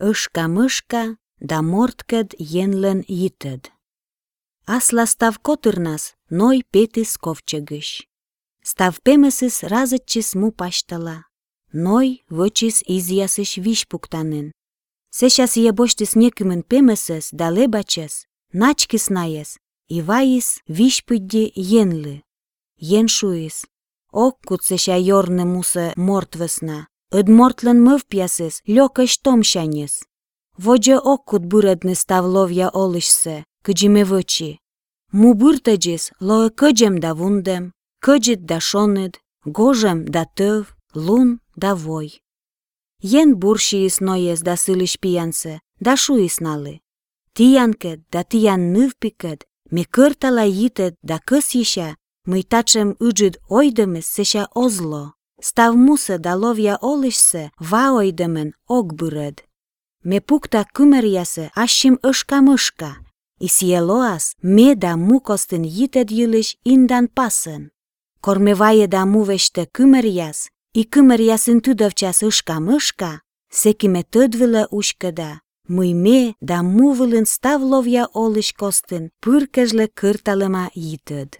ышка-мышка да морткед енлен йитед. Асла став котырнас, ной петис ковчегыш. Став пемесис разычис му паштала. Ной вычис изъясыш виш пуктанен. Сечас с некимен пемесес да лебачес, начки наес, и ваис виш пыдди енлы. Еншуис. Ок куцеша йорны мусе мортвесна. Эдмортлан мыв пьясыз, лёкаш томшанис. Водя оккут буредны ставловья олышсы, кыджиме вычи. Му буртаджис лое кыджем да вундем, кыджит да шонет, гожем да тъв, лун да вой. Ен бурши и сноес да сылиш пиянсе, да шуисналы. Тиянкет да тиян нывпикет, ме кыртала йитет да кыс иша, мый тачем ыджит ойдымыс сеша озло. Stavmusa dalovja olishse vaoidemen ogbured. Me pukta kumerjase ashim ushka mushka. Is jeloas me da mukostin jited jilish indan pasen. Kormevaje da muvešte kumerjas i kumerjasin tudovčas ushka mushka, sekime tudvila ushkada. Мыйме да мувылын ставловья олыш костын пыркежле кырталыма йитыд.